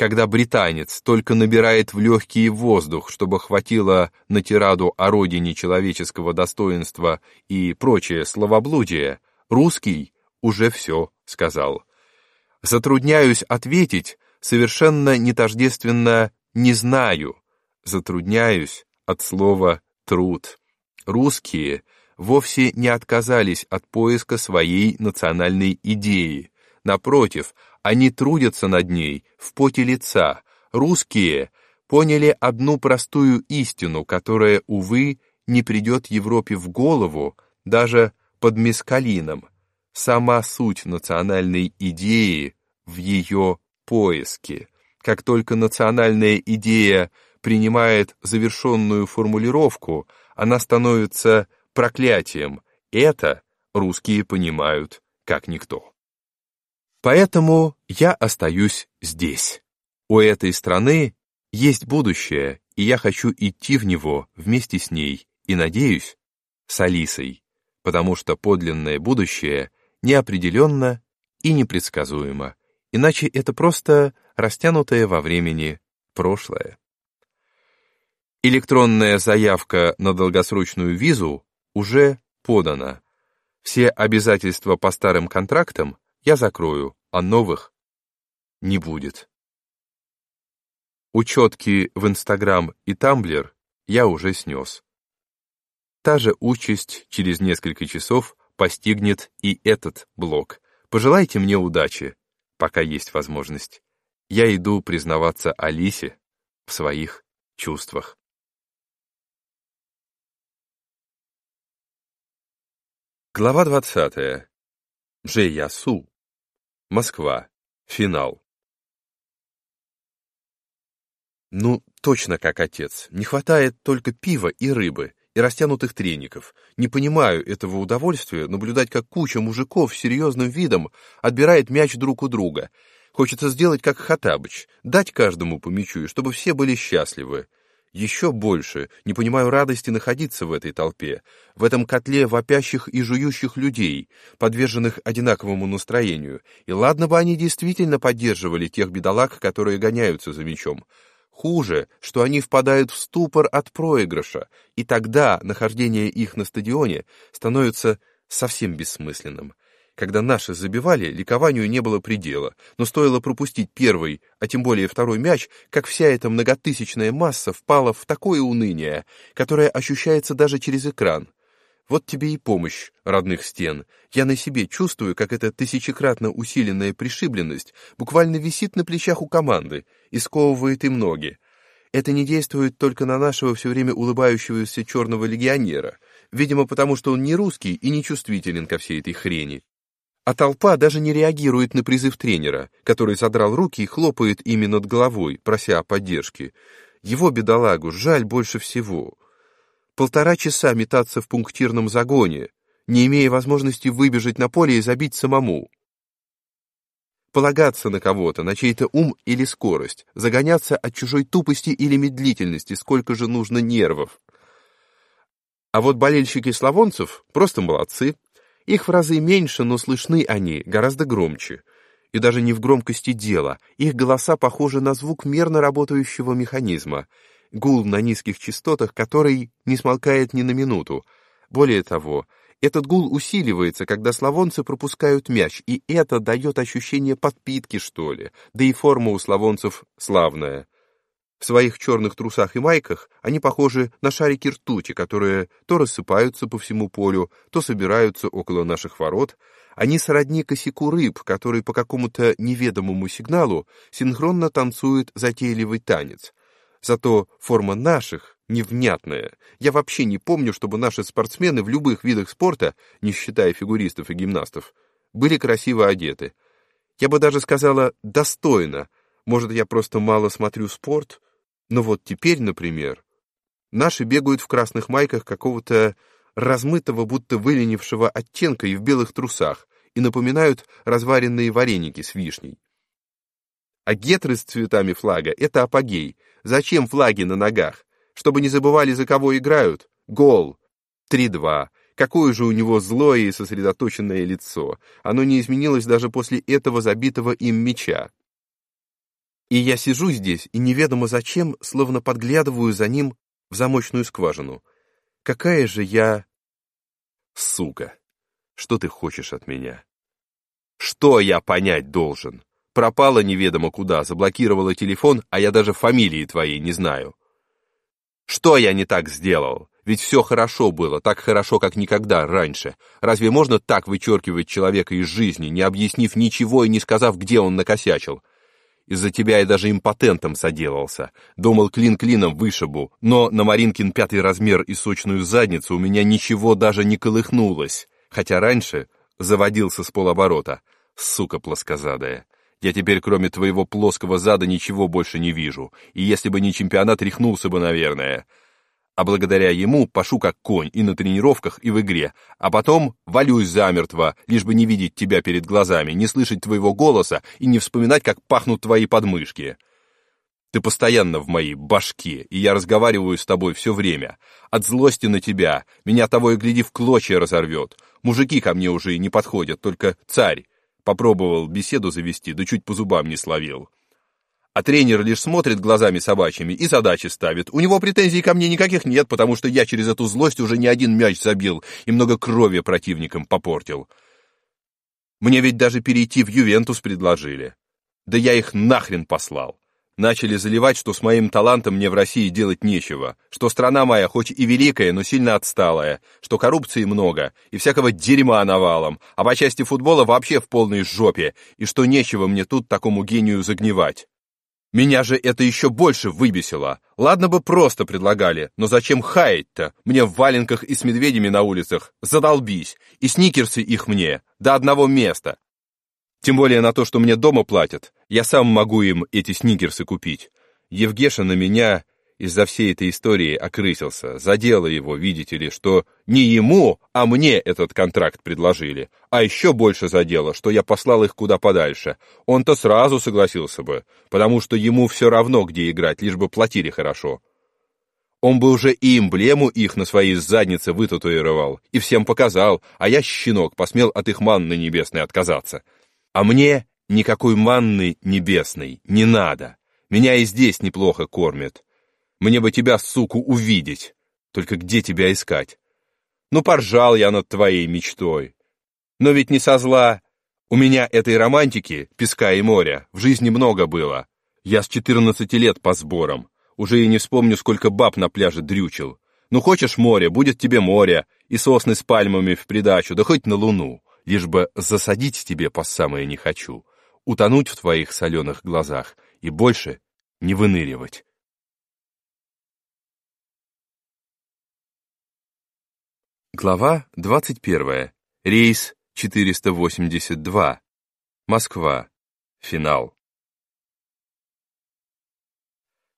когда британец только набирает в легкий воздух, чтобы хватило на тираду о родине человеческого достоинства и прочее словоблудие, русский уже все сказал. Затрудняюсь ответить, совершенно не тождественно «не знаю», затрудняюсь от слова «труд». Русские вовсе не отказались от поиска своей национальной идеи. Напротив, они трудятся над ней в поте лица. Русские поняли одну простую истину, которая, увы, не придет Европе в голову даже под мескалином. Сама суть национальной идеи в ее поиске. Как только национальная идея принимает завершенную формулировку, она становится проклятием. Это русские понимают как никто. Поэтому я остаюсь здесь. У этой страны есть будущее, и я хочу идти в него вместе с ней, и, надеюсь, с Алисой, потому что подлинное будущее неопределенно и непредсказуемо, иначе это просто растянутое во времени прошлое. Электронная заявка на долгосрочную визу уже подана. Все обязательства по старым контрактам я закрою, а новых не будет. Учетки в Инстаграм и Тамблер я уже снес. Та же участь через несколько часов постигнет и этот блог. Пожелайте мне удачи, пока есть возможность. Я иду признаваться Алисе в своих чувствах. Глава двадцатая. Джей-Ясу. Москва. Финал. Ну, точно как отец. Не хватает только пива и рыбы, и растянутых треников. Не понимаю этого удовольствия наблюдать, как куча мужиков с серьезным видом отбирает мяч друг у друга. Хочется сделать как Хатабыч, дать каждому по мячу, и чтобы все были счастливы. Еще больше не понимаю радости находиться в этой толпе, в этом котле вопящих и жующих людей, подверженных одинаковому настроению. И ладно бы они действительно поддерживали тех бедолаг, которые гоняются за мечом. Хуже, что они впадают в ступор от проигрыша, и тогда нахождение их на стадионе становится совсем бессмысленным. Когда наши забивали, ликованию не было предела, но стоило пропустить первый, а тем более второй мяч, как вся эта многотысячная масса впала в такое уныние, которое ощущается даже через экран. Вот тебе и помощь родных стен. Я на себе чувствую, как эта тысячекратно усиленная пришибленность буквально висит на плечах у команды и сковывает им ноги. Это не действует только на нашего все время улыбающегося черного легионера, видимо, потому что он не русский и не чувствителен ко всей этой хрени. А толпа даже не реагирует на призыв тренера, который задрал руки и хлопает ими над головой, прося о поддержке. Его бедолагу жаль больше всего. Полтора часа метаться в пунктирном загоне, не имея возможности выбежать на поле и забить самому. Полагаться на кого-то, на чей-то ум или скорость, загоняться от чужой тупости или медлительности, сколько же нужно нервов. А вот болельщики славонцев просто молодцы, их в разы меньше, но слышны они гораздо громче. И даже не в громкости дела, их голоса похожи на звук мерно работающего механизма, гул на низких частотах, который не смолкает ни на минуту. Более того, этот гул усиливается, когда славонцы пропускают мяч, и это дает ощущение подпитки, что ли, да и форма у славонцев славная. В своих черных трусах и майках они похожи на шарики ртути, которые то рассыпаются по всему полю, то собираются около наших ворот. Они сродни косяку рыб, который по какому-то неведомому сигналу синхронно танцует затейливый танец. Зато форма наших невнятная. Я вообще не помню, чтобы наши спортсмены в любых видах спорта, не считая фигуристов и гимнастов, были красиво одеты. Я бы даже сказала «достойно». Может, я просто мало смотрю спорт, но вот теперь, например, наши бегают в красных майках какого-то размытого, будто выленившего оттенка и в белых трусах, и напоминают разваренные вареники с вишней. А гетры с цветами флага — это апогей. Зачем флаги на ногах? Чтобы не забывали, за кого играют? Гол. 3-2. Какое же у него злое и сосредоточенное лицо. Оно не изменилось даже после этого забитого им мяча. И я сижу здесь и неведомо зачем, словно подглядываю за ним в замочную скважину. Какая же я... Сука! Что ты хочешь от меня? Что я понять должен? Пропала неведомо куда, заблокировала телефон, а я даже фамилии твоей не знаю. Что я не так сделал? Ведь все хорошо было, так хорошо, как никогда раньше. Разве можно так вычеркивать человека из жизни, не объяснив ничего и не сказав, где он накосячил? Из-за тебя я даже импотентом соделался. Думал, клин клином вышибу, но на Маринкин пятый размер и сочную задницу у меня ничего даже не колыхнулось. Хотя раньше заводился с полоборота. Сука плоскозадая. Я теперь, кроме твоего плоского зада, ничего больше не вижу. И если бы не чемпионат, рехнулся бы, наверное а благодаря ему пашу как конь и на тренировках, и в игре, а потом валюсь замертво, лишь бы не видеть тебя перед глазами, не слышать твоего голоса и не вспоминать, как пахнут твои подмышки. Ты постоянно в моей башке, и я разговариваю с тобой все время. От злости на тебя, меня того и гляди в клочья разорвет. Мужики ко мне уже и не подходят, только царь. Попробовал беседу завести, да чуть по зубам не словил а тренер лишь смотрит глазами собачьими и задачи ставит. У него претензий ко мне никаких нет, потому что я через эту злость уже не один мяч забил и много крови противникам попортил. Мне ведь даже перейти в Ювентус предложили. Да я их нахрен послал. Начали заливать, что с моим талантом мне в России делать нечего, что страна моя хоть и великая, но сильно отсталая, что коррупции много и всякого дерьма навалом, а по части футбола вообще в полной жопе, и что нечего мне тут такому гению загнивать. Меня же это еще больше выбесило. Ладно бы просто предлагали, но зачем хаять-то? Мне в валенках и с медведями на улицах. Задолбись. И сникерсы их мне. До одного места. Тем более на то, что мне дома платят. Я сам могу им эти сникерсы купить. Евгеша на меня из-за всей этой истории окрысился. Задело его, видите ли, что не ему, а мне этот контракт предложили. А еще больше задело, что я послал их куда подальше. Он-то сразу согласился бы, потому что ему все равно, где играть, лишь бы платили хорошо. Он бы уже и эмблему их на своей заднице вытатуировал, и всем показал, а я, щенок, посмел от их манны небесной отказаться. А мне никакой манны небесной не надо. Меня и здесь неплохо кормят. Мне бы тебя, суку, увидеть. Только где тебя искать? Ну, поржал я над твоей мечтой. Но ведь не со зла. У меня этой романтики, песка и моря, в жизни много было. Я с 14 лет по сборам. Уже и не вспомню, сколько баб на пляже дрючил. Ну, хочешь море, будет тебе море, и сосны с пальмами в придачу, да хоть на луну, лишь бы засадить тебе по самое не хочу, утонуть в твоих соленых глазах и больше не выныривать. Глава 21. Рейс 482. Москва. Финал.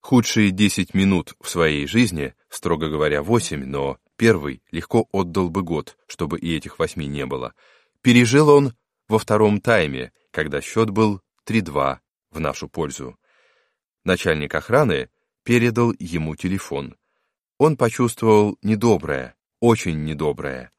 Худшие 10 минут в своей жизни, строго говоря, 8, но первый легко отдал бы год, чтобы и этих восьми не было, пережил он во втором тайме, когда счет был 3-2 в нашу пользу. Начальник охраны передал ему телефон. Он почувствовал недоброе, очень недоброе.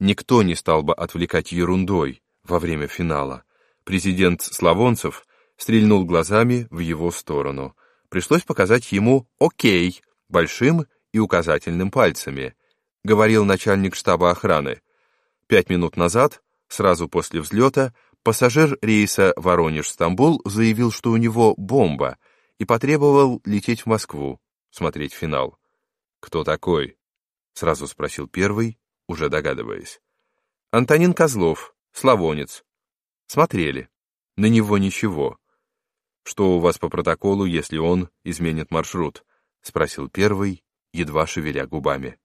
Никто не стал бы отвлекать ерундой во время финала. Президент Славонцев стрельнул глазами в его сторону. Пришлось показать ему «Окей» большим и указательным пальцами, говорил начальник штаба охраны. Пять минут назад, сразу после взлета, пассажир рейса Воронеж-Стамбул заявил, что у него бомба, и потребовал лететь в Москву, смотреть финал. Кто такой? Сразу спросил первый, уже догадываясь. Антонин Козлов, славонец. Смотрели. На него ничего. Что у вас по протоколу, если он изменит маршрут? Спросил первый, едва шевеля губами.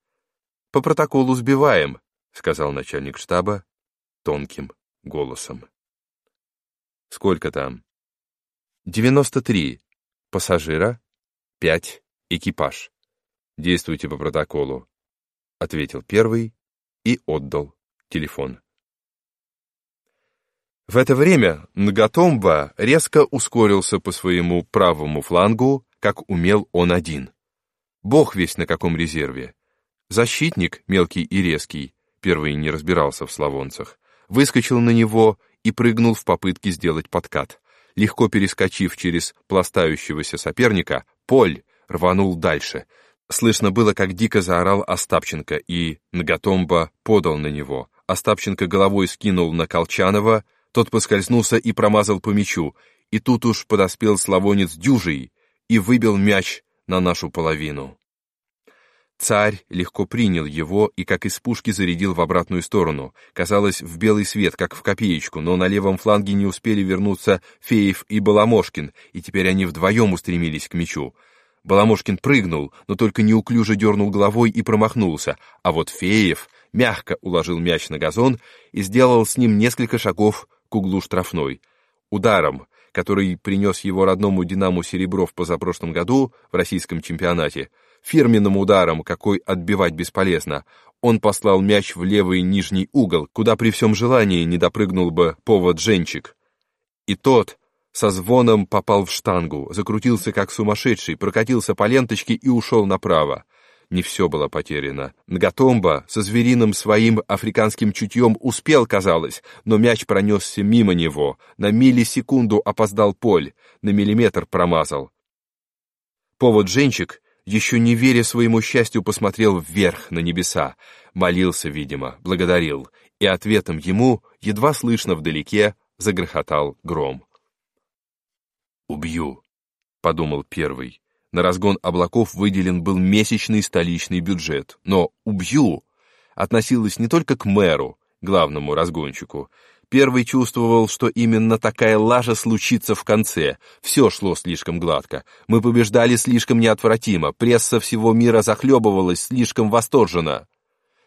По протоколу сбиваем, сказал начальник штаба тонким голосом. Сколько там? Девяносто три. Пассажира. Пять. Экипаж. Действуйте по протоколу ответил первый и отдал телефон. В это время Нагатомба резко ускорился по своему правому флангу, как умел он один. Бог весь на каком резерве. Защитник, мелкий и резкий, первый не разбирался в славонцах, выскочил на него и прыгнул в попытке сделать подкат. Легко перескочив через пластающегося соперника, Поль рванул дальше. Слышно было, как дико заорал Остапченко, и Нагатомба подал на него. Остапченко головой скинул на Колчанова, тот поскользнулся и промазал по мячу, и тут уж подоспел славонец дюжий и выбил мяч на нашу половину. Царь легко принял его и как из пушки зарядил в обратную сторону. Казалось, в белый свет, как в копеечку, но на левом фланге не успели вернуться Феев и Баламошкин, и теперь они вдвоем устремились к мячу. Баламошкин прыгнул, но только неуклюже дернул головой и промахнулся, а вот Феев мягко уложил мяч на газон и сделал с ним несколько шагов к углу штрафной. Ударом, который принес его родному «Динаму» серебро в позапрошлом году в российском чемпионате, фирменным ударом, какой отбивать бесполезно, он послал мяч в левый нижний угол, куда при всем желании не допрыгнул бы повод Женчик. И тот со звоном попал в штангу, закрутился как сумасшедший, прокатился по ленточке и ушел направо. Не все было потеряно. Нгатомба со звериным своим африканским чутьем успел, казалось, но мяч пронесся мимо него, на миллисекунду опоздал Поль, на миллиметр промазал. Повод Женчик еще не веря своему счастью, посмотрел вверх на небеса, молился, видимо, благодарил, и ответом ему, едва слышно вдалеке, загрохотал гром. «Убью», — подумал первый. На разгон облаков выделен был месячный столичный бюджет, но «убью» относилось не только к мэру, главному разгонщику, Первый чувствовал, что именно такая лажа случится в конце. Все шло слишком гладко. Мы побеждали слишком неотвратимо. Пресса всего мира захлебывалась слишком восторженно.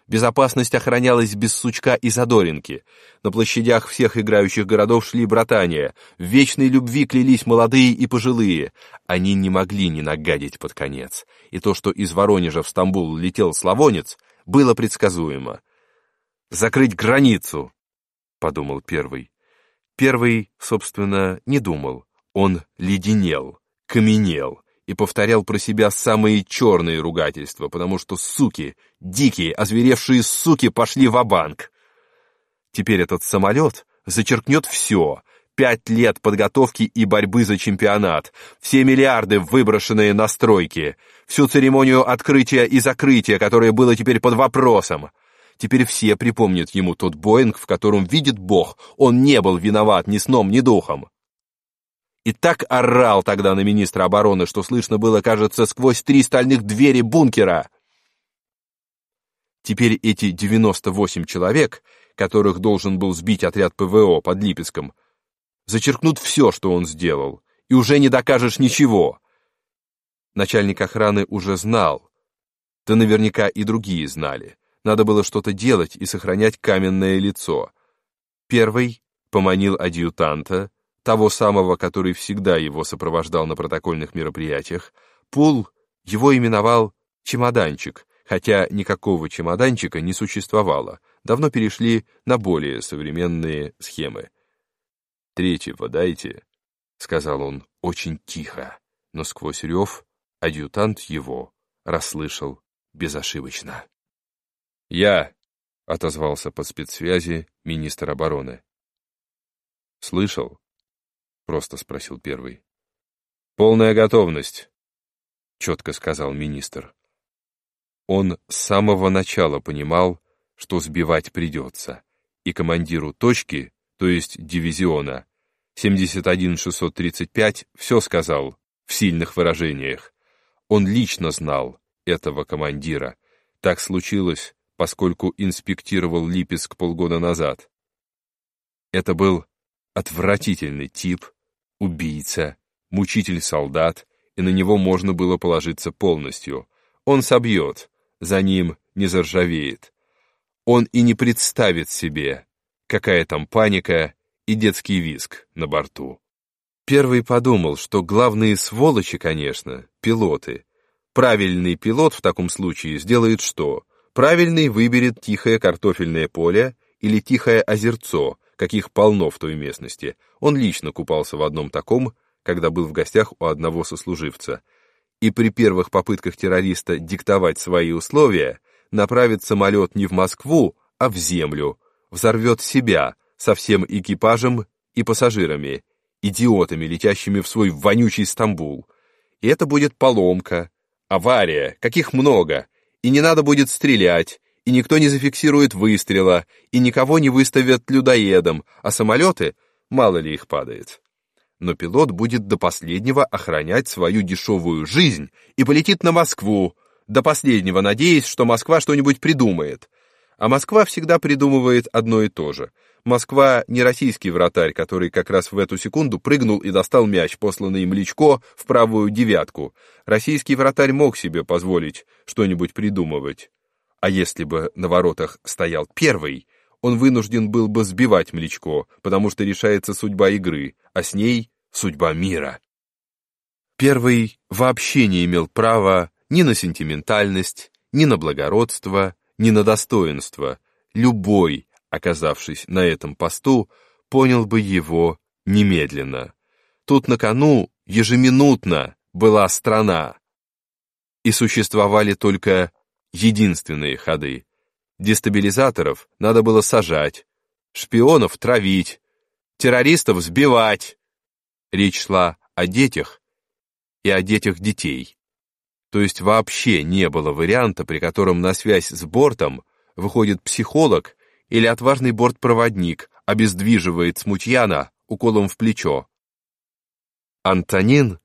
Безопасность охранялась без сучка и задоринки. На площадях всех играющих городов шли братания. В вечной любви клялись молодые и пожилые. Они не могли не нагадить под конец. И то, что из Воронежа в Стамбул летел славонец, было предсказуемо. «Закрыть границу!» — подумал первый. Первый, собственно, не думал. Он леденел, каменел и повторял про себя самые черные ругательства, потому что суки, дикие, озверевшие суки пошли в банк Теперь этот самолет зачеркнет все. Пять лет подготовки и борьбы за чемпионат, все миллиарды, выброшенные на стройки, всю церемонию открытия и закрытия, которое было теперь под вопросом. Теперь все припомнят ему тот Боинг, в котором видит Бог, он не был виноват ни сном, ни духом. И так орал тогда на министра обороны, что слышно было, кажется, сквозь три стальных двери бункера. Теперь эти 98 человек, которых должен был сбить отряд ПВО под Липецком, зачеркнут все, что он сделал, и уже не докажешь ничего. Начальник охраны уже знал, да наверняка и другие знали. Надо было что-то делать и сохранять каменное лицо. Первый поманил адъютанта, того самого, который всегда его сопровождал на протокольных мероприятиях. Пул его именовал «чемоданчик», хотя никакого чемоданчика не существовало, давно перешли на более современные схемы. «Третьего дайте», — сказал он очень тихо, но сквозь рев адъютант его расслышал безошибочно. «Я», — отозвался по спецсвязи министр обороны. «Слышал?» — просто спросил первый. «Полная готовность», — четко сказал министр. Он с самого начала понимал, что сбивать придется, и командиру точки, то есть дивизиона, 71635, все сказал в сильных выражениях. Он лично знал этого командира. Так случилось, поскольку инспектировал Липецк полгода назад. Это был отвратительный тип, убийца, мучитель солдат, и на него можно было положиться полностью. Он собьет, за ним не заржавеет. Он и не представит себе, какая там паника и детский визг на борту. Первый подумал, что главные сволочи, конечно, пилоты. Правильный пилот в таком случае сделает что? Правильный выберет тихое картофельное поле или тихое озерцо, каких полно в той местности. Он лично купался в одном таком, когда был в гостях у одного сослуживца. И при первых попытках террориста диктовать свои условия направит самолет не в Москву, а в землю, взорвет себя со всем экипажем и пассажирами, идиотами, летящими в свой вонючий Стамбул. И это будет поломка, авария, каких много, и не надо будет стрелять, и никто не зафиксирует выстрела, и никого не выставят людоедом, а самолеты, мало ли их падает. Но пилот будет до последнего охранять свою дешевую жизнь и полетит на Москву, до последнего надеясь, что Москва что-нибудь придумает. А Москва всегда придумывает одно и то же. Москва не российский вратарь, который как раз в эту секунду прыгнул и достал мяч, посланный им Личко, в правую девятку. Российский вратарь мог себе позволить что-нибудь придумывать. А если бы на воротах стоял первый, он вынужден был бы сбивать Млечко, потому что решается судьба игры, а с ней судьба мира. Первый вообще не имел права ни на сентиментальность, ни на благородство, ни на достоинство. Любой, оказавшись на этом посту, понял бы его немедленно. Тут на кону ежеминутно была страна. И существовали только единственные ходы. Дестабилизаторов надо было сажать, шпионов травить, террористов сбивать. Речь шла о детях и о детях детей. То есть вообще не было варианта, при котором на связь с бортом выходит психолог или отважный бортпроводник, обездвиживает смутьяна уколом в плечо. Антонин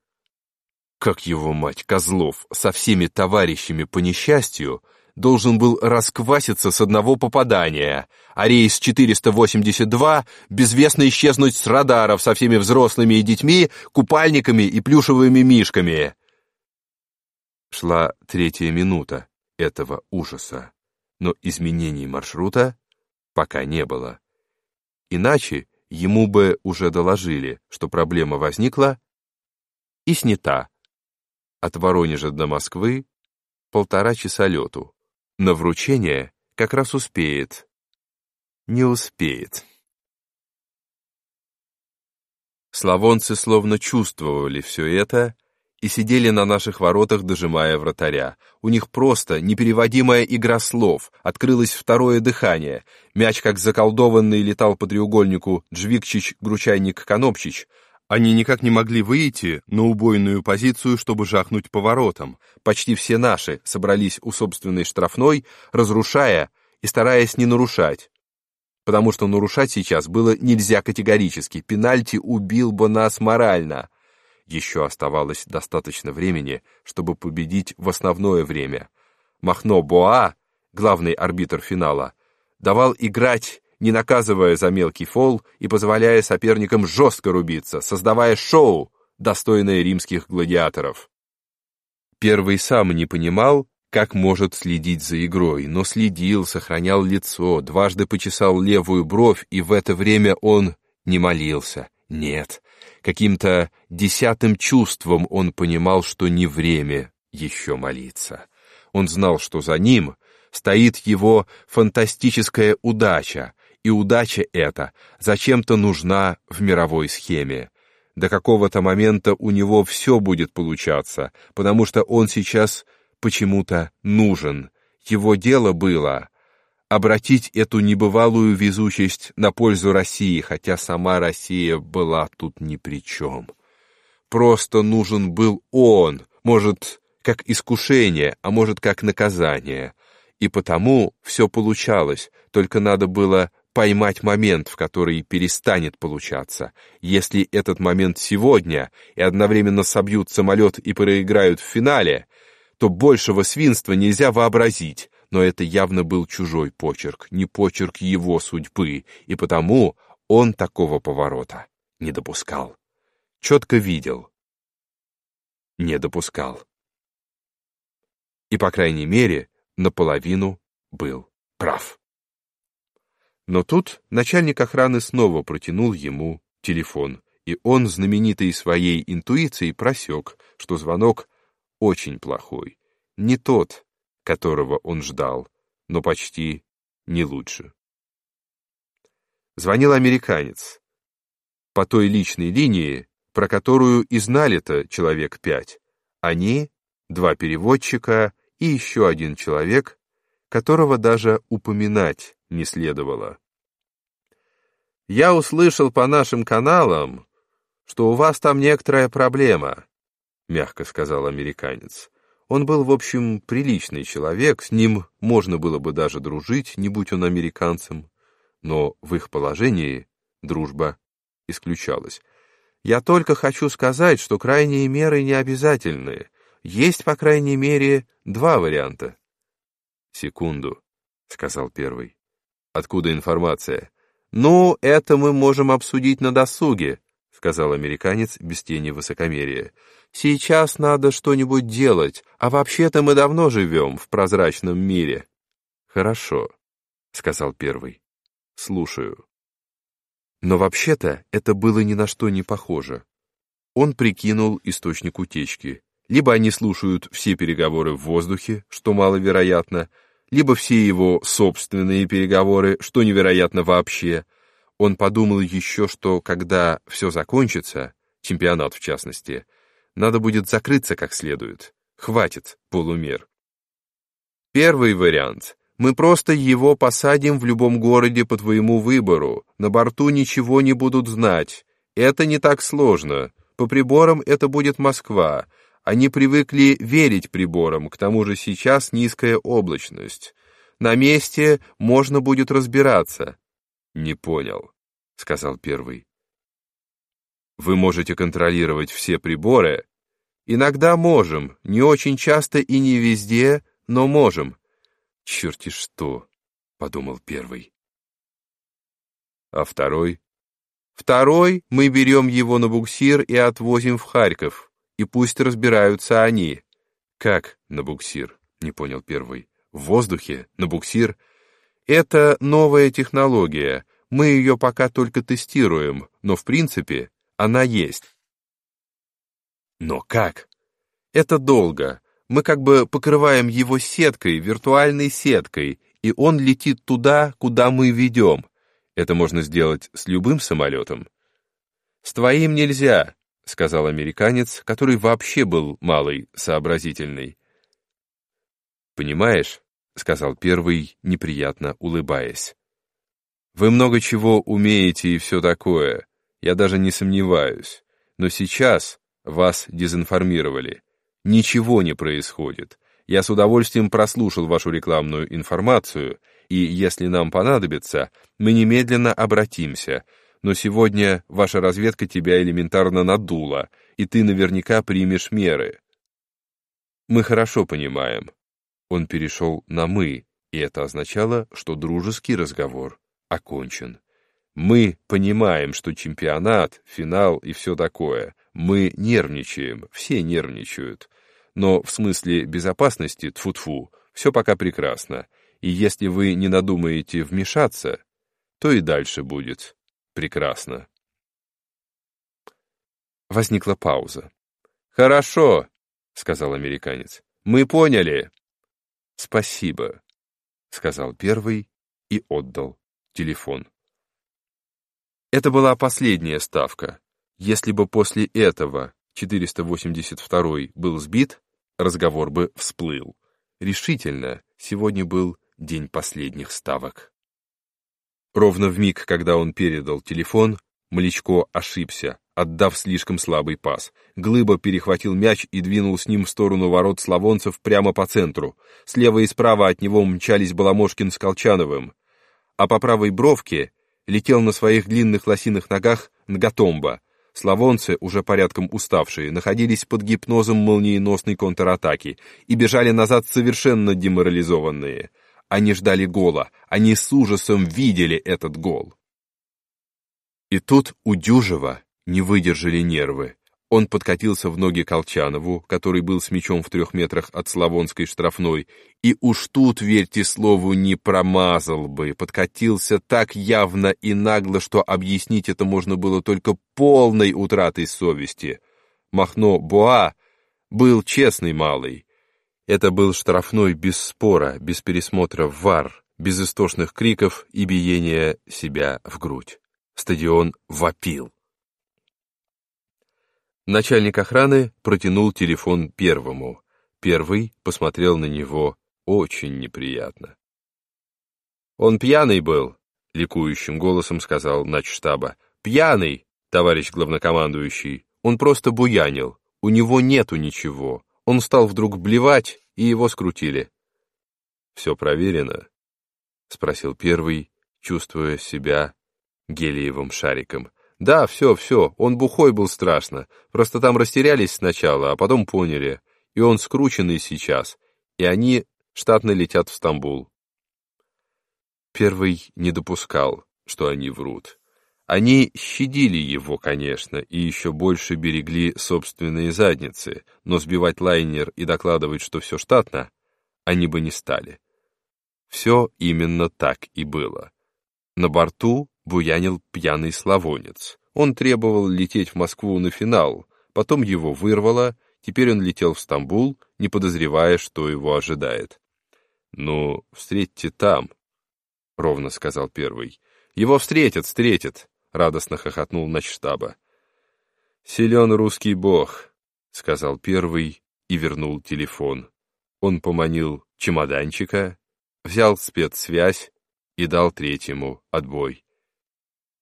как его мать, Козлов, со всеми товарищами по несчастью, должен был раскваситься с одного попадания, а рейс 482 безвестно исчезнуть с радаров со всеми взрослыми и детьми, купальниками и плюшевыми мишками. Шла третья минута этого ужаса, но изменений маршрута пока не было. Иначе ему бы уже доложили, что проблема возникла и снята от Воронежа до Москвы полтора часа лету. На вручение как раз успеет. Не успеет. Славонцы словно чувствовали все это и сидели на наших воротах, дожимая вратаря. У них просто непереводимая игра слов, открылось второе дыхание. Мяч, как заколдованный, летал по треугольнику Джвикчич-Гручайник-Конопчич, они никак не могли выйти на убойную позицию, чтобы жахнуть поворотом. Почти все наши собрались у собственной штрафной, разрушая и стараясь не нарушать. Потому что нарушать сейчас было нельзя категорически. Пенальти убил бы нас морально. Еще оставалось достаточно времени, чтобы победить в основное время. Махно Боа, главный арбитр финала, давал играть не наказывая за мелкий фол и позволяя соперникам жестко рубиться, создавая шоу, достойное римских гладиаторов. Первый сам не понимал, как может следить за игрой, но следил, сохранял лицо, дважды почесал левую бровь, и в это время он не молился. Нет, каким-то десятым чувством он понимал, что не время еще молиться. Он знал, что за ним стоит его фантастическая удача, и удача эта зачем-то нужна в мировой схеме. До какого-то момента у него все будет получаться, потому что он сейчас почему-то нужен. Его дело было обратить эту небывалую везучесть на пользу России, хотя сама Россия была тут ни при чем. Просто нужен был он, может, как искушение, а может, как наказание. И потому все получалось, только надо было поймать момент, в который перестанет получаться. Если этот момент сегодня и одновременно собьют самолет и проиграют в финале, то большего свинства нельзя вообразить, но это явно был чужой почерк, не почерк его судьбы, и потому он такого поворота не допускал. Четко видел. Не допускал. И, по крайней мере, наполовину был прав. Но тут начальник охраны снова протянул ему телефон, и он, знаменитый своей интуицией, просек, что звонок очень плохой. Не тот, которого он ждал, но почти не лучше. Звонил американец. По той личной линии, про которую и знали-то человек пять. Они, два переводчика и еще один человек, которого даже упоминать не следовало. Я услышал по нашим каналам, что у вас там некоторая проблема», — мягко сказал американец. Он был, в общем, приличный человек, с ним можно было бы даже дружить, не будь он американцем, но в их положении дружба исключалась. «Я только хочу сказать, что крайние меры не обязательны. Есть, по крайней мере, два варианта». «Секунду», — сказал первый. «Откуда информация?» «Ну, это мы можем обсудить на досуге», — сказал американец без тени высокомерия. Сейчас надо что-нибудь делать, а вообще-то мы давно живем в прозрачном мире». «Хорошо», — сказал первый. «Слушаю». Но вообще-то это было ни на что не похоже. Он прикинул источник утечки. Либо они слушают все переговоры в воздухе, что маловероятно, либо все его собственные переговоры, что невероятно вообще. Он подумал еще, что когда все закончится, чемпионат в частности, надо будет закрыться как следует. Хватит полумер. Первый вариант. Мы просто его посадим в любом городе по твоему выбору. На борту ничего не будут знать. Это не так сложно. По приборам это будет Москва. Они привыкли верить приборам, к тому же сейчас низкая облачность. На месте можно будет разбираться. Не понял, сказал первый. Вы можете контролировать все приборы? Иногда можем, не очень часто и не везде, но можем. Черти что, подумал первый. А второй? Второй мы берем его на буксир и отвозим в Харьков, и пусть разбираются они. Как на буксир? Не понял первый. В воздухе? На буксир? Это новая технология. Мы ее пока только тестируем, но в принципе она есть. Но как? Это долго. Мы как бы покрываем его сеткой, виртуальной сеткой, и он летит туда, куда мы ведем. Это можно сделать с любым самолетом. С твоим нельзя, сказал американец, который вообще был малый, сообразительный. Понимаешь, сказал первый, неприятно улыбаясь. Вы много чего умеете и все такое, я даже не сомневаюсь. Но сейчас вас дезинформировали. Ничего не происходит. Я с удовольствием прослушал вашу рекламную информацию, и если нам понадобится, мы немедленно обратимся. Но сегодня ваша разведка тебя элементарно надула, и ты наверняка примешь меры. Мы хорошо понимаем. Он перешел на «мы», и это означало, что дружеский разговор окончен. Мы понимаем, что чемпионат, финал и все такое. Мы нервничаем, все нервничают. Но в смысле безопасности, тфу-тфу, все пока прекрасно. И если вы не надумаете вмешаться, то и дальше будет прекрасно. Возникла пауза. «Хорошо», — сказал американец. «Мы поняли». «Спасибо», — сказал первый и отдал телефон. Это была последняя ставка. Если бы после этого 482 был сбит, разговор бы всплыл. Решительно, сегодня был день последних ставок. Ровно в миг, когда он передал телефон, Млечко ошибся, отдав слишком слабый пас. Глыба перехватил мяч и двинул с ним в сторону ворот славонцев прямо по центру. Слева и справа от него мчались Баламошкин с Колчановым. А по правой бровке летел на своих длинных лосиных ногах Нгатомба. Славонцы, уже порядком уставшие, находились под гипнозом молниеносной контратаки и бежали назад совершенно деморализованные. Они ждали гола, они с ужасом видели этот гол. И тут у Дюжева не выдержали нервы. Он подкатился в ноги Колчанову, который был с мячом в трех метрах от Славонской штрафной, и уж тут, верьте слову, не промазал бы, подкатился так явно и нагло, что объяснить это можно было только полной утратой совести. Махно Боа был честный малый. Это был штрафной без спора, без пересмотра вар, без истошных криков и биения себя в грудь. Стадион вопил. Начальник охраны протянул телефон первому. Первый посмотрел на него очень неприятно. «Он пьяный был», — ликующим голосом сказал начштаба. «Пьяный! товарищ главнокомандующий, он просто буянил, у него нету ничего. Он стал вдруг блевать, и его скрутили. «Все проверено?» — спросил первый, чувствуя себя гелиевым шариком. «Да, все, все, он бухой был страшно, просто там растерялись сначала, а потом поняли, и он скрученный сейчас, и они штатно летят в Стамбул». Первый не допускал, что они врут. Они щадили его, конечно, и еще больше берегли собственные задницы, но сбивать лайнер и докладывать, что все штатно, они бы не стали. Все именно так и было. На борту буянил пьяный славонец. Он требовал лететь в Москву на финал, потом его вырвало, теперь он летел в Стамбул, не подозревая, что его ожидает. «Ну, встретьте там», — ровно сказал первый. «Его встретят, встретят. — радостно хохотнул начштаба. «Силен русский бог», — сказал первый и вернул телефон. Он поманил чемоданчика, взял спецсвязь и дал третьему отбой.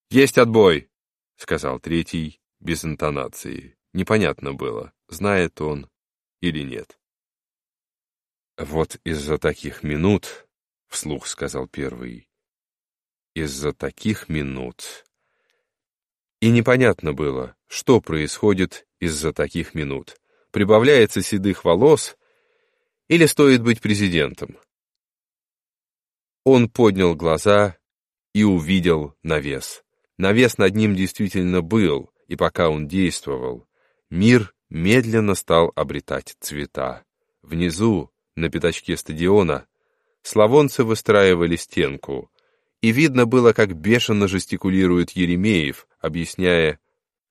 «Есть отбой!» — сказал третий без интонации. Непонятно было, знает он или нет. «Вот из-за таких минут», — вслух сказал первый, — «из-за таких минут и непонятно было, что происходит из-за таких минут. Прибавляется седых волос или стоит быть президентом? Он поднял глаза и увидел навес. Навес над ним действительно был, и пока он действовал, мир медленно стал обретать цвета. Внизу, на пятачке стадиона, славонцы выстраивали стенку, и видно было, как бешено жестикулирует Еремеев, объясняя,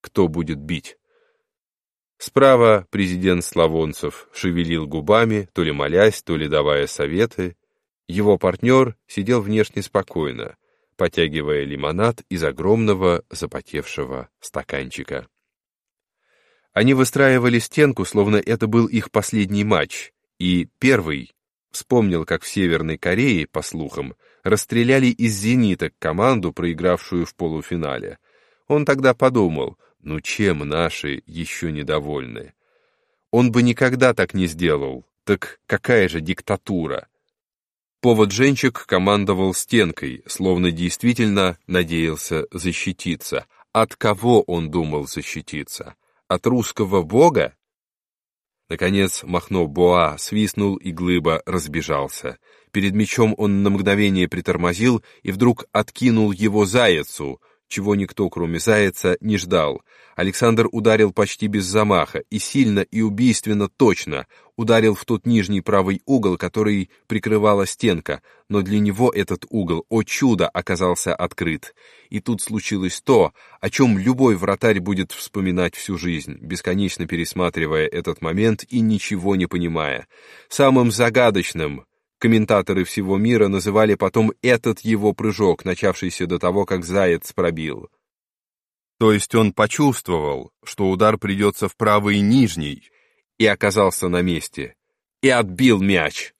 кто будет бить. Справа президент Славонцев шевелил губами, то ли молясь, то ли давая советы. Его партнер сидел внешне спокойно, потягивая лимонад из огромного запотевшего стаканчика. Они выстраивали стенку, словно это был их последний матч, и первый вспомнил, как в Северной Корее, по слухам, расстреляли из зенита команду, проигравшую в полуфинале. Он тогда подумал, ну чем наши еще недовольны? Он бы никогда так не сделал, так какая же диктатура? Повод Женчик командовал стенкой, словно действительно надеялся защититься. От кого он думал защититься? От русского бога? Наконец Махно Боа свистнул, и глыба разбежался. Перед мечом он на мгновение притормозил и вдруг откинул его заяцу, чего никто, кроме зайца, не ждал. Александр ударил почти без замаха, и сильно, и убийственно точно, ударил в тот нижний правый угол, который прикрывала стенка, но для него этот угол, о чудо, оказался открыт. И тут случилось то, о чем любой вратарь будет вспоминать всю жизнь, бесконечно пересматривая этот момент и ничего не понимая. Самым загадочным, Комментаторы всего мира называли потом этот его прыжок, начавшийся до того, как заяц пробил. То есть он почувствовал, что удар придется в правый нижний, и оказался на месте, и отбил мяч.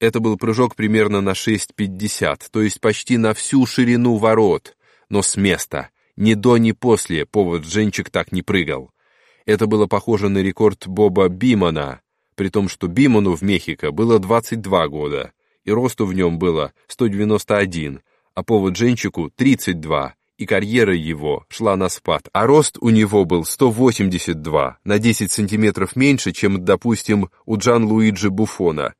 Это был прыжок примерно на 6,50, то есть почти на всю ширину ворот, но с места, ни до, ни после повод Женчик так не прыгал. Это было похоже на рекорд Боба Бимана, при том, что Бимону в Мехико было 22 года, и росту в нем было 191, а повод Женчику 32, и карьера его шла на спад, а рост у него был 182, на 10 сантиметров меньше, чем, допустим, у Джан-Луиджи Буфона.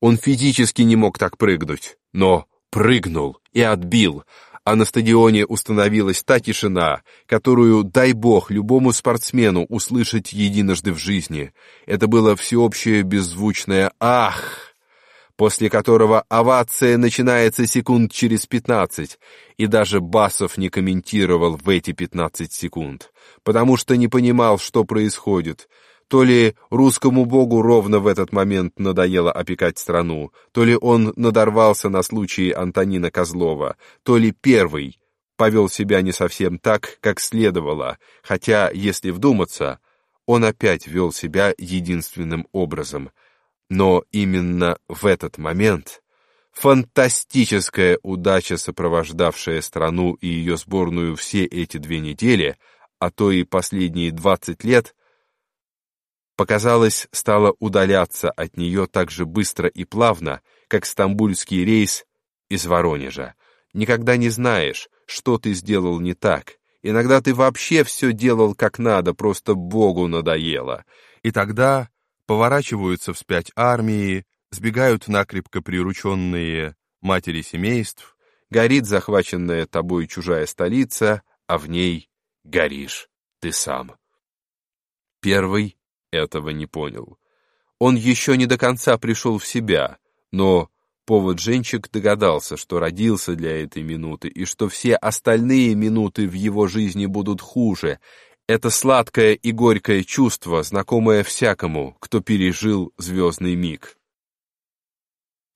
Он физически не мог так прыгнуть, но прыгнул и отбил, а на стадионе установилась та тишина, которую, дай бог, любому спортсмену услышать единожды в жизни. Это было всеобщее беззвучное «Ах!», после которого овация начинается секунд через пятнадцать, и даже Басов не комментировал в эти пятнадцать секунд, потому что не понимал, что происходит — то ли русскому богу ровно в этот момент надоело опекать страну, то ли он надорвался на случай Антонина Козлова, то ли первый повел себя не совсем так, как следовало, хотя, если вдуматься, он опять вел себя единственным образом. Но именно в этот момент Фантастическая удача, сопровождавшая страну и ее сборную все эти две недели, а то и последние двадцать лет, показалось, стала удаляться от нее так же быстро и плавно, как стамбульский рейс из Воронежа. Никогда не знаешь, что ты сделал не так. Иногда ты вообще все делал как надо, просто Богу надоело. И тогда поворачиваются вспять армии, сбегают накрепко прирученные матери семейств, горит захваченная тобой чужая столица, а в ней горишь ты сам. Первый этого не понял. Он еще не до конца пришел в себя, но повод Женчик догадался, что родился для этой минуты, и что все остальные минуты в его жизни будут хуже. Это сладкое и горькое чувство, знакомое всякому, кто пережил звездный миг.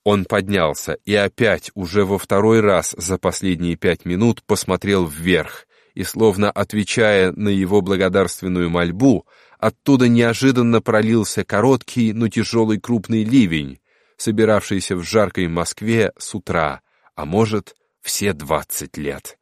Он поднялся и опять, уже во второй раз за последние пять минут, посмотрел вверх, и, словно отвечая на его благодарственную мольбу, оттуда неожиданно пролился короткий, но тяжелый крупный ливень, собиравшийся в жаркой Москве с утра, а может, все двадцать лет.